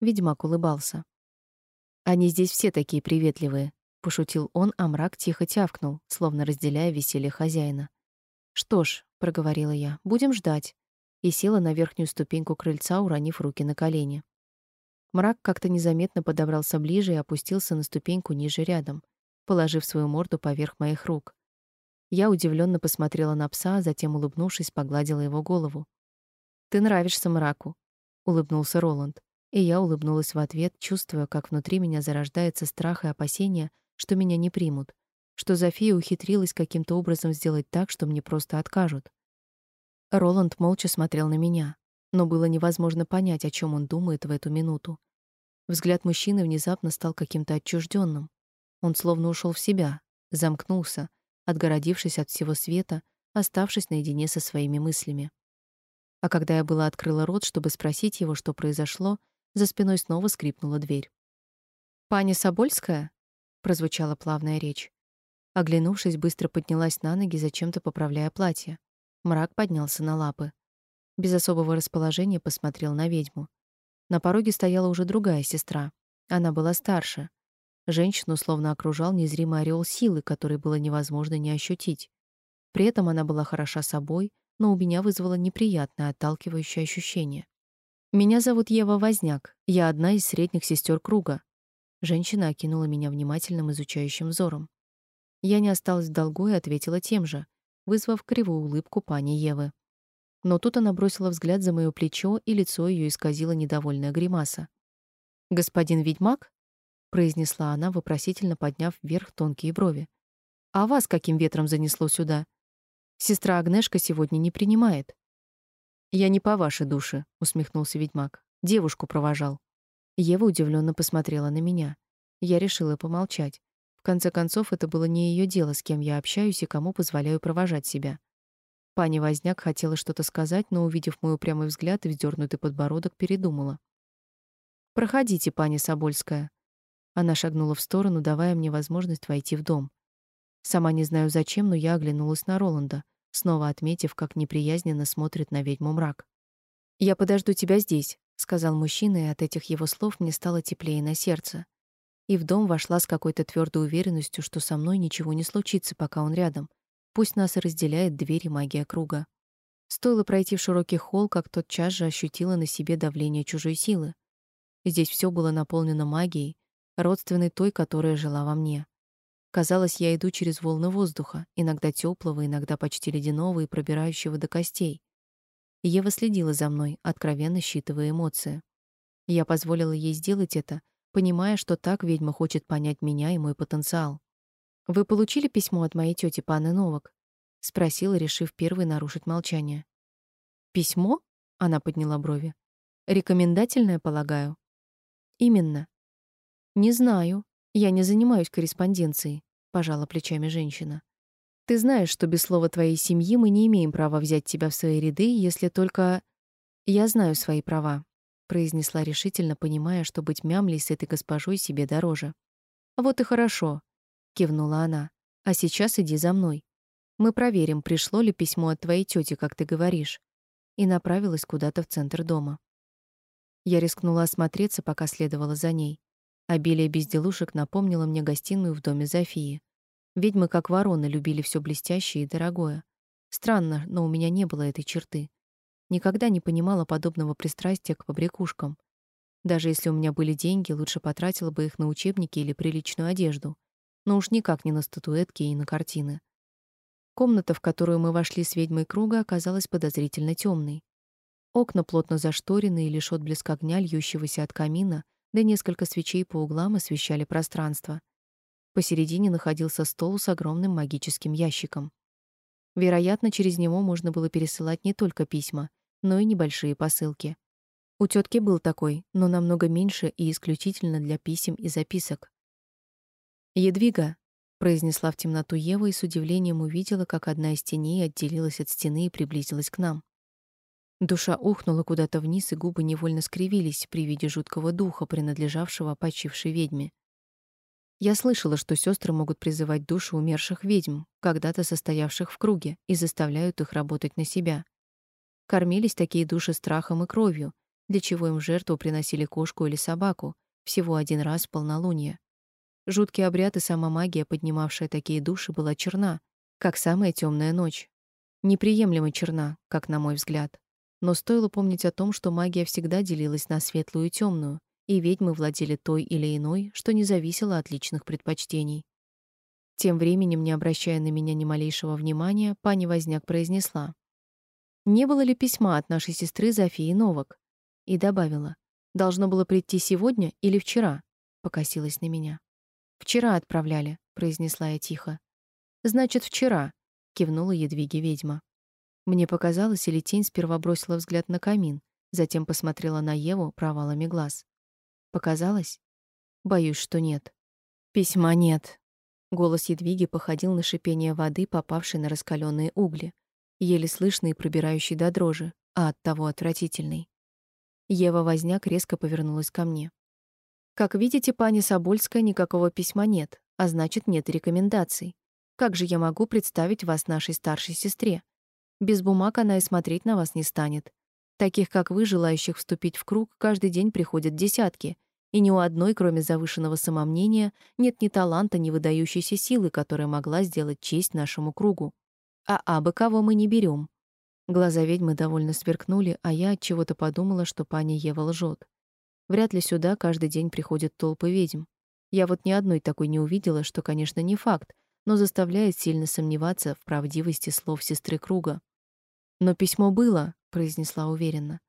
S1: Ведьмак улыбался. Они здесь все такие приветливые, пошутил он, а мрак тихо тявкнул, словно разделяя веселье хозяина. Что ж, проговорила я. Будем ждать. И села на верхнюю ступеньку крыльца, уронив руки на колени. Мрак как-то незаметно подобрался ближе и опустился на ступеньку ниже рядом, положив свою морду поверх моих рук. Я удивленно посмотрела на пса, а затем, улыбнувшись, погладила его голову. Ты нравишься мраку, улыбнулся Роланд. И я улыбнулась в ответ, чувствуя, как внутри меня зарождается страх и опасение, что меня не примут, что Зофия ухитрилась каким-то образом сделать так, что мне просто откажут. Роланд молча смотрел на меня, но было невозможно понять, о чем он думает в эту минуту. Взгляд мужчины внезапно стал каким-то отчужденным. Он словно ушел в себя, замкнулся, отгородившись от всего света, оставшись наедине со своими мыслями. А когда я была открыла рот, чтобы спросить его, что произошло, за спиной снова скрипнула дверь. «Пани Собольская?» — прозвучала плавная речь. Оглянувшись, быстро поднялась на ноги, зачем-то поправляя платье. Мрак поднялся на лапы. Без особого расположения посмотрел на ведьму. На пороге стояла уже другая сестра. Она была старше. Женщину словно окружал незримый ореол силы, который было невозможно не ощутить. При этом она была хороша собой, но у меня вызвало неприятное отталкивающее ощущение. Меня зовут Ева Возняк. Я одна из средних сестер круга. Женщина окинула меня внимательным изучающим взором. Я не осталась в долгу и ответила тем же, вызвав кривую улыбку пани Евы. Но тут она бросила взгляд за моё плечо, и лицо её исказило недовольная гримаса. "Господин ведьмак?" произнесла она, вопросительно подняв вверх тонкие брови. "А вас каким ветром занесло сюда? Сестра Агнешка сегодня не принимает". Я не по вашей душе, усмехнулся ведьмак. Девушку провожал. Ева удивленно посмотрела на меня. Я решила помолчать. В конце концов, это было не ее дело, с кем я общаюсь и кому позволяю провожать себя. Пани Возняк хотела что-то сказать, но, увидев мой упрямый взгляд и вздернутый подбородок, передумала. «Проходите, пани Собольская». Она шагнула в сторону, давая мне возможность войти в дом. Сама не знаю зачем, но я оглянулась на Роланда снова отметив, как неприязненно смотрит на ведьму мрак. «Я подожду тебя здесь», — сказал мужчина, и от этих его слов мне стало теплее на сердце. И в дом вошла с какой-то твердой уверенностью, что со мной ничего не случится, пока он рядом. Пусть нас разделяет дверь и магия круга. Стоило пройти в широкий холл, как тотчас же ощутила на себе давление чужой силы. Здесь все было наполнено магией, родственной той, которая жила во мне. Казалось, я иду через волны воздуха, иногда теплого, иногда почти ледяного и пробирающего до костей. Ева следила за мной, откровенно считывая эмоции. Я позволила ей сделать это, понимая, что так ведьма хочет понять меня и мой потенциал. «Вы получили письмо от моей тети Панны Новак?» — спросила, решив первой нарушить молчание. «Письмо?» — она подняла брови. «Рекомендательное, полагаю?» «Именно». «Не знаю. Я не занимаюсь корреспонденцией», — пожала плечами женщина. «Ты знаешь, что без слова твоей семьи мы не имеем права взять тебя в свои ряды, если только...» «Я знаю свои права», — произнесла решительно, понимая, что быть мямлей с этой госпожой себе дороже. «Вот и хорошо», — кивнула она. «А сейчас иди за мной. Мы проверим, пришло ли письмо от твоей тети, как ты говоришь». И направилась куда-то в центр дома. Я рискнула осмотреться, пока следовала за ней. Обилие безделушек напомнило мне гостиную в доме Зофии. Ведьмы, как вороны, любили все блестящее и дорогое. Странно, но у меня не было этой черты. Никогда не понимала подобного пристрастия к побрякушкам. Даже если у меня были деньги, лучше потратила бы их на учебники или приличную одежду. Но уж никак не на статуэтки и на картины. Комната, в которую мы вошли с ведьмой круга, оказалась подозрительно темной. Окна плотно зашторены, и лишь отблеск огня, льющегося от камина, да несколько свечей по углам освещали пространство. Посередине находился стол с огромным магическим ящиком. Вероятно, через него можно было пересылать не только письма, но и небольшие посылки. У тетки был такой, но намного меньше и исключительно для писем и записок. «Едвига», — произнесла в темноту Ева и с удивлением увидела, как одна из теней отделилась от стены и приблизилась к нам. Душа ухнула куда-то вниз, и губы невольно скривились при виде жуткого духа, принадлежавшего почившей ведьме. Я слышала, что сестры могут призывать души умерших ведьм, когда-то состоявших в круге, и заставляют их работать на себя. Кормились такие души страхом и кровью, для чего им в жертву приносили кошку или собаку, всего один раз в полнолуние. Жуткий обряд и сама магия, поднимавшая такие души, была черна, как самая темная ночь. Неприемлемо черна, как на мой взгляд. Но стоило помнить о том, что магия всегда делилась на светлую и темную, и ведьмы владели той или иной, что не зависело от личных предпочтений. Тем временем, не обращая на меня ни малейшего внимания, пани Возняк произнесла: "Не было ли письма от нашей сестры Зофии Новак?" и добавила: "Должно было прийти сегодня или вчера?" покосилась на меня. "Вчера отправляли", произнесла я тихо. "Значит, вчера", кивнула Едвиге ведьма. Мне показалось, или тень сперва бросила взгляд на камин, затем посмотрела на Еву провалами глаз. Показалось? Боюсь, что нет. Письма нет. Голос Едвиги походил на шипение воды, попавшей на раскаленные угли, еле слышный и пробирающий до дрожи, а оттого отвратительный. Ева Возняк резко повернулась ко мне. Как видите, пани Собольская, никакого письма нет, а значит, нет рекомендаций. Как же я могу представить вас нашей старшей сестре? Без бумаг она и смотреть на вас не станет. Таких, как вы, желающих вступить в круг, каждый день приходят десятки, и ни у одной, кроме завышенного самомнения, нет ни таланта, ни выдающейся силы, которая могла сделать честь нашему кругу. А абы кого мы не берем. Глаза ведьмы довольно сверкнули, а я от чего-то подумала, что пани Ева лжет. Вряд ли сюда каждый день приходят толпы ведьм. Я вот ни одной такой не увидела, что, конечно, не факт, но заставляет сильно сомневаться в правдивости слов сестры Круга. «Но письмо было», — произнесла уверенно.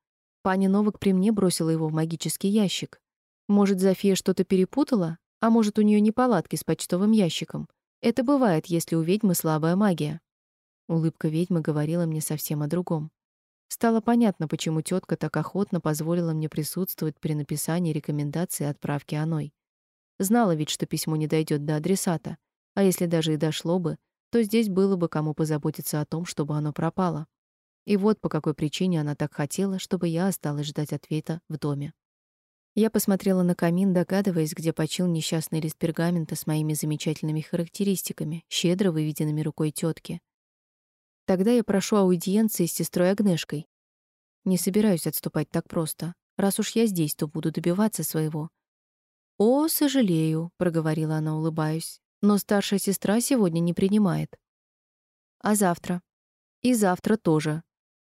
S1: «Пани Новак при мне бросила его в магический ящик. Может, Зофия что-то перепутала? А может, у нее неполадки с почтовым ящиком? Это бывает, если у ведьмы слабая магия». Улыбка ведьмы говорила мне совсем о другом. Стало понятно, почему тетка так охотно позволила мне присутствовать при написании рекомендации отправки Аной. Знала ведь, что письмо не дойдет до адресата, а если даже и дошло бы, то здесь было бы кому позаботиться о том, чтобы оно пропало. И вот по какой причине она так хотела, чтобы я осталась ждать ответа в доме. Я посмотрела на камин, догадываясь, где почил несчастный лист пергамента с моими замечательными характеристиками, щедро выведенными рукой тетки. Тогда я прошу аудиенции с сестрой Агнешкой. Не собираюсь отступать так просто. Раз уж я здесь, то буду добиваться своего. «О, сожалею», — проговорила она, улыбаясь, «но старшая сестра сегодня не принимает». «А завтра?» «И завтра тоже»,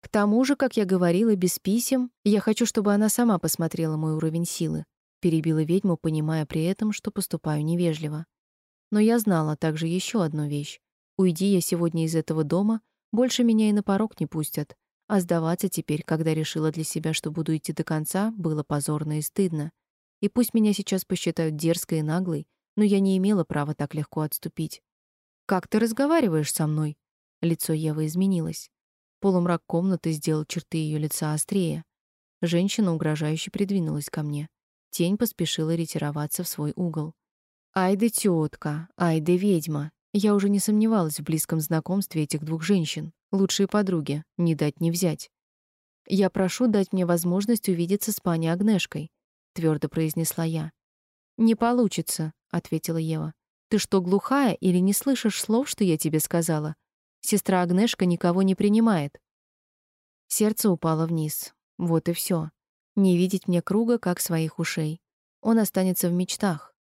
S1: к тому же, как я говорила, без писем, я хочу, чтобы она сама посмотрела мой уровень силы, перебила ведьму, понимая при этом, что поступаю невежливо. Но я знала также еще одну вещь. Уйди я сегодня из этого дома, больше меня и на порог не пустят. А сдаваться теперь, когда решила для себя, что буду идти до конца, было позорно и стыдно. И пусть меня сейчас посчитают дерзкой и наглой, но я не имела права так легко отступить. «Как ты разговариваешь со мной?» Лицо Евы изменилось. Полумрак комнаты сделал черты ее лица острее. Женщина угрожающе придвинулась ко мне. Тень поспешила ретироваться в свой угол. «Ай да тётка, ай да ведьма!» Я уже не сомневалась в близком знакомстве этих двух женщин. Лучшие подруги, не дать не взять. «Я прошу дать мне возможность увидеться с пани Агнешкой», — твердо произнесла я. «Не получится», — ответила Ева. «Ты что, глухая или не слышишь слов, что я тебе сказала? Сестра Агнешка никого не принимает. Сердце упало вниз. Вот и все. Не видеть мне круга, как своих ушей. Он останется в мечтах.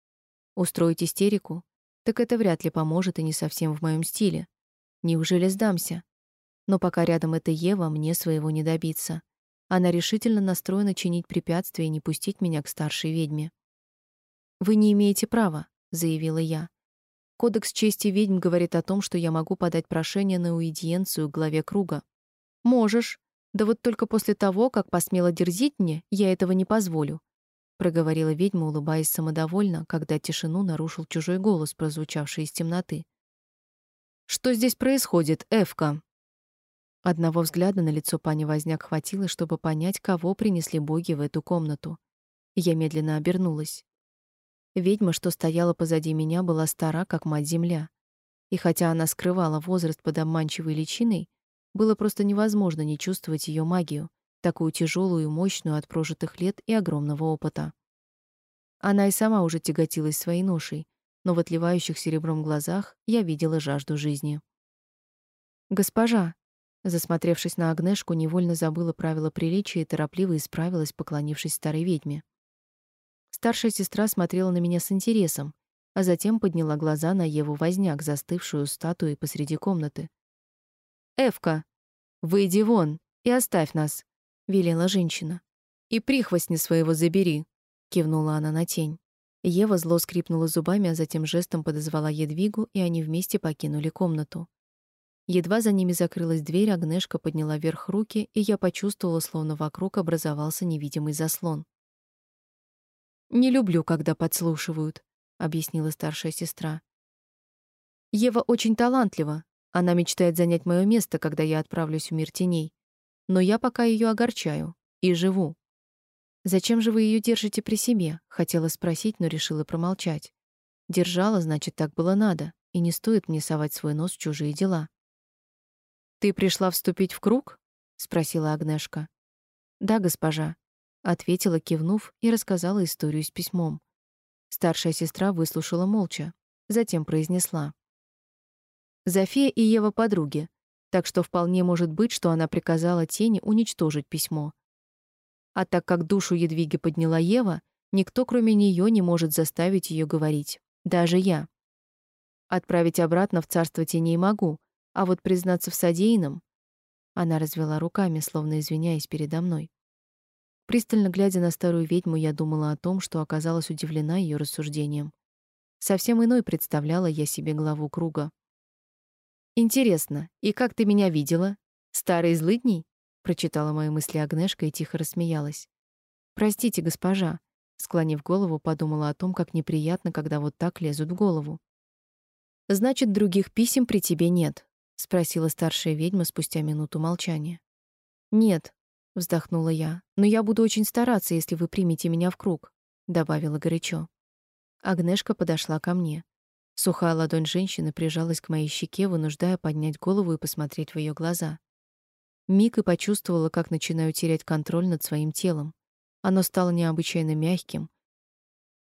S1: Устроить истерику? Так это вряд ли поможет и не совсем в моем стиле. Неужели сдамся? Но пока рядом эта Ева, мне своего не добиться. Она решительно настроена чинить препятствия и не пустить меня к старшей ведьме. «Вы не имеете права», — заявила я. Кодекс чести ведьм говорит о том, что я могу подать прошение на уидиенцию главе круга. Можешь. Да вот только после того, как посмела дерзить мне, я этого не позволю, проговорила ведьма, улыбаясь самодовольно, когда тишину нарушил чужой голос, прозвучавший из темноты. Что здесь происходит, Эвка? Одного взгляда на лицо пани Возняк хватило, чтобы понять, кого принесли боги в эту комнату. Я медленно обернулась. Ведьма, что стояла позади меня, была стара, как мать-земля. И хотя она скрывала возраст под обманчивой личиной, было просто невозможно не чувствовать ее магию, такую тяжелую и мощную от прожитых лет и огромного опыта. Она и сама уже тяготилась своей ношей, но в отливающих серебром глазах я видела жажду жизни. «Госпожа!» Засмотревшись на Агнешку, невольно забыла правила приличия и торопливо исправилась, поклонившись старой ведьме. Старшая сестра смотрела на меня с интересом, а затем подняла глаза на Еву Возняк, застывшую статуей посреди комнаты. «Эвка, выйди вон и оставь нас», — велела женщина. «И прихвостни своего забери», — кивнула она на тень. Ева зло скрипнула зубами, а затем жестом подозвала Едвигу, и они вместе покинули комнату. Едва за ними закрылась дверь, Агнешка подняла вверх руки, и я почувствовала, словно вокруг образовался невидимый заслон. Не люблю, когда подслушивают, объяснила старшая сестра. Ева очень талантлива. Она мечтает занять мое место, когда я отправлюсь в мир теней. Но я пока ее огорчаю и живу. Зачем же вы ее держите при себе? хотела спросить, но решила промолчать. Держала, значит, так было надо, и не стоит мне совать свой нос в чужие дела. Ты пришла вступить в круг? спросила Агнешка. Да, госпожа ответила, кивнув, и рассказала историю с письмом. Старшая сестра выслушала молча, затем произнесла: Зофия и Ева подруги, так что вполне может быть, что она приказала Тени уничтожить письмо. А так как душу Едвиги подняла Ева, никто, кроме нее, не может заставить ее говорить, даже я. Отправить обратно в царство теней могу, а вот признаться в содеянном Она развела руками, словно извиняясь передо мной. Пристально глядя на старую ведьму, я думала о том, что оказалась удивлена ее рассуждением. Совсем иной представляла я себе главу круга. Интересно, и как ты меня видела? Старый злыдней? прочитала мои мысли Агнешка и тихо рассмеялась. Простите, госпожа, склонив голову, подумала о том, как неприятно, когда вот так лезут в голову. Значит, других писем при тебе нет, спросила старшая ведьма спустя минуту молчания. Нет, вздохнула я. Но я буду очень стараться, если вы примете меня в круг, добавила горячо. Агнешка подошла ко мне. Сухая ладонь женщины прижалась к моей щеке, вынуждая поднять голову и посмотреть в ее глаза. Миг и почувствовала, как начинаю терять контроль над своим телом. Оно стало необычайно мягким.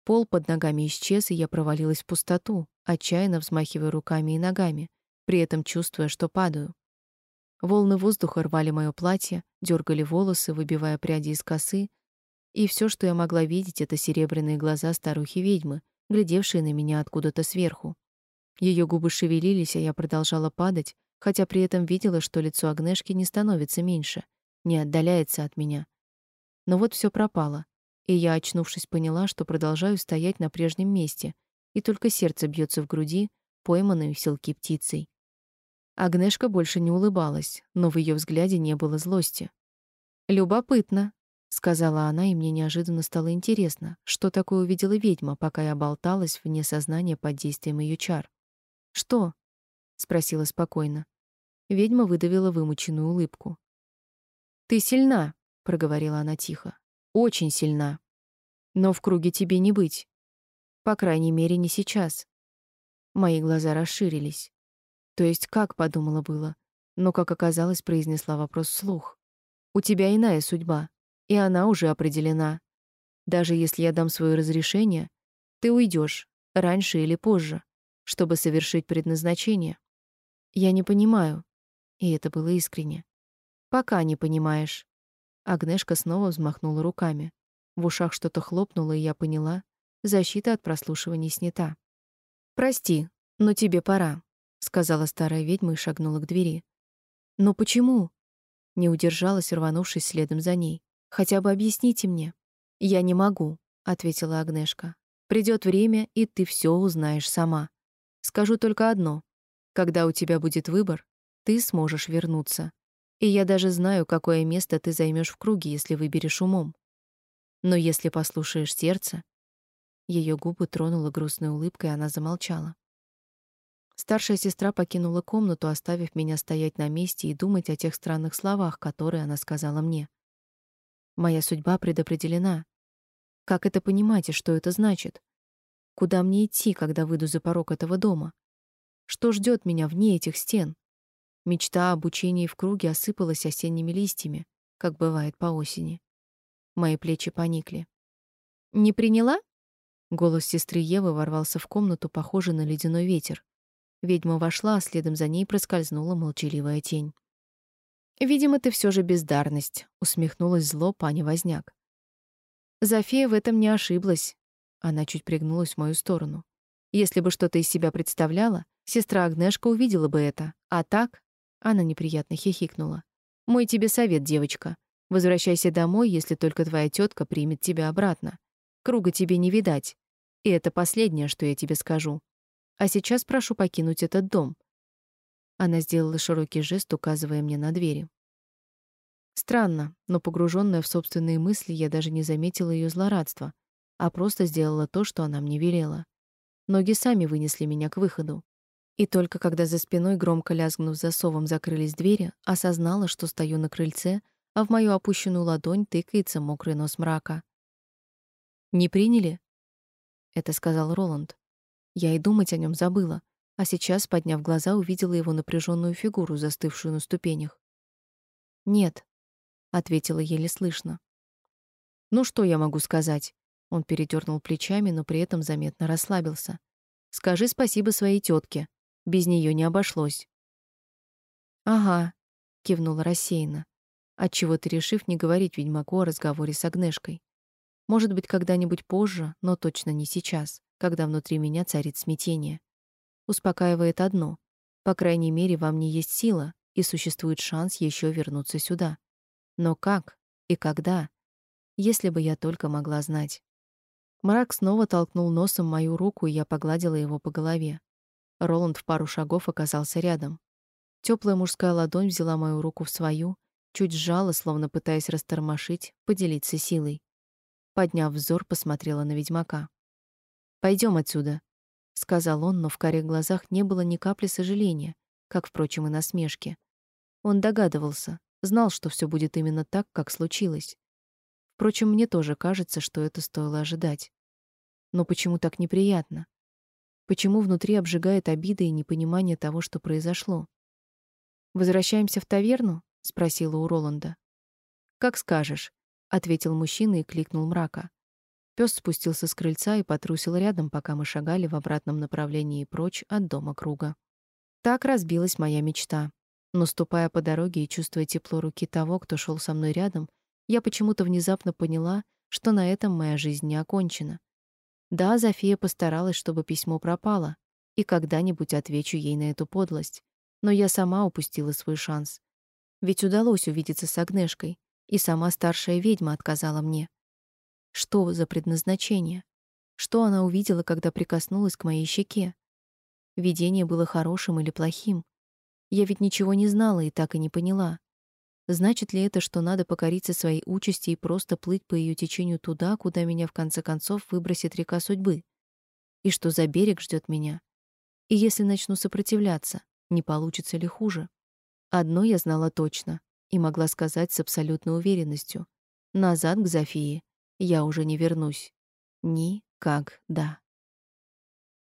S1: Пол под ногами исчез, и я провалилась в пустоту, отчаянно взмахивая руками и ногами, при этом чувствуя, что падаю. Волны воздуха рвали моё платье, дергали волосы, выбивая пряди из косы, и все, что я могла видеть, это серебряные глаза старухи-ведьмы, глядевшие на меня откуда-то сверху. Ее губы шевелились, а я продолжала падать, хотя при этом видела, что лицо Агнешки не становится меньше, не отдаляется от меня. Но вот все пропало, и я, очнувшись, поняла, что продолжаю стоять на прежнем месте, и только сердце бьется в груди, пойманной в селки птицей. Агнешка больше не улыбалась, но в ее взгляде не было злости. «Любопытно», — сказала она, и мне неожиданно стало интересно, что такое увидела ведьма, пока я болталась вне сознания под действием ее чар. «Что?» — спросила спокойно. Ведьма выдавила вымученную улыбку. «Ты сильна», — проговорила она тихо. «Очень сильна. Но в круге тебе не быть. По крайней мере, не сейчас». Мои глаза расширились. То есть как, подумала было, но, как оказалось, произнесла вопрос вслух. «У тебя иная судьба, и она уже определена. Даже если я дам свое разрешение, ты уйдешь раньше или позже, чтобы совершить предназначение. Я не понимаю, и это было искренне. Пока не понимаешь. Агнешка снова взмахнула руками. В ушах что-то хлопнуло, и я поняла, защита от прослушивания снята. Прости, но тебе пора сказала старая ведьма и шагнула к двери. Но почему? Не удержалась, рванувшись следом за ней. Хотя бы объясните мне. Я не могу, ответила Агнешка. Придет время, и ты все узнаешь сама. Скажу только одно: когда у тебя будет выбор, ты сможешь вернуться. И я даже знаю, какое место ты займешь в круге, если выберешь умом. Но если послушаешь сердце, ее губы тронула грустная улыбка, и она замолчала. Старшая сестра покинула комнату, оставив меня стоять на месте и думать о тех странных словах, которые она сказала мне. Моя судьба предопределена. Как это понимать и что это значит? Куда мне идти, когда выйду за порог этого дома? Что ждет меня вне этих стен? Мечта об учении в круге осыпалась осенними листьями, как бывает по осени. Мои плечи поникли. «Не приняла?» Голос сестры Евы ворвался в комнату, похожий на ледяной ветер. Ведьма вошла, а следом за ней проскользнула молчаливая тень. «Видимо, ты все же бездарность», — усмехнулась зло пани Возняк. Зофия в этом не ошиблась. Она чуть пригнулась в мою сторону. Если бы что-то из себя представляла, сестра Агнешка увидела бы это. А так, она неприятно хихикнула. Мой тебе совет, девочка. Возвращайся домой, если только твоя тетка примет тебя обратно. Круга тебе не видать. И это последнее, что я тебе скажу. А сейчас прошу покинуть этот дом. Она сделала широкий жест, указывая мне на двери. Странно, но погруженная в собственные мысли, я даже не заметила ее злорадства, а просто сделала то, что она мне велела. Ноги сами вынесли меня к выходу. И только когда за спиной, громко лязгнув засовом, закрылись двери, осознала, что стою на крыльце, а в мою опущенную ладонь тыкается мокрый нос мрака. «Не приняли?» — это сказал Роланд. Я и думать о нем забыла, а сейчас, подняв глаза, увидела его напряженную фигуру, застывшую на ступенях. «Нет», — ответила еле слышно. «Ну что я могу сказать?» Он передернул плечами, но при этом заметно расслабился. «Скажи спасибо своей тетке. Без нее не обошлось». «Ага», — кивнула рассеянно, отчего-то решив не говорить ведьмаку о разговоре с Агнешкой. «Может быть, когда-нибудь позже, но точно не сейчас когда внутри меня царит смятение. Успокаивает одно: по крайней мере, во мне есть сила, и существует шанс еще вернуться сюда. Но как и когда? Если бы я только могла знать. Мрак снова толкнул носом мою руку, и я погладила его по голове. Роланд в пару шагов оказался рядом. Теплая мужская ладонь взяла мою руку в свою, чуть сжала, словно пытаясь растормошить, поделиться силой. Подняв взор, посмотрела на ведьмака. Пойдем отсюда, сказал он, но в карих глазах не было ни капли сожаления, как впрочем и насмешки. Он догадывался, знал, что все будет именно так, как случилось. Впрочем, мне тоже кажется, что это стоило ожидать. Но почему так неприятно? Почему внутри обжигает обида и непонимание того, что произошло? Возвращаемся в таверну? спросила у Роланда. Как скажешь, ответил мужчина и кликнул мрака. Пёс спустился с крыльца и потрусил рядом, пока мы шагали в обратном направлении прочь от дома круга. Так разбилась моя мечта. Но ступая по дороге и чувствуя тепло руки того, кто шел со мной рядом, я почему-то внезапно поняла, что на этом моя жизнь не окончена. Да, Зофия постаралась, чтобы письмо пропало, и когда-нибудь отвечу ей на эту подлость. Но я сама упустила свой шанс. Ведь удалось увидеться с Агнешкой, и сама старшая ведьма отказала мне. Что за предназначение? Что она увидела, когда прикоснулась к моей щеке? Видение было хорошим или плохим? Я ведь ничего не знала и так и не поняла. Значит ли это, что надо покориться своей участи и просто плыть по ее течению туда, куда меня в конце концов выбросит река судьбы? И что за берег ждет меня? И если начну сопротивляться, не получится ли хуже? Одно я знала точно и могла сказать с абсолютной уверенностью. Назад к Зофии я уже не вернусь. Никогда.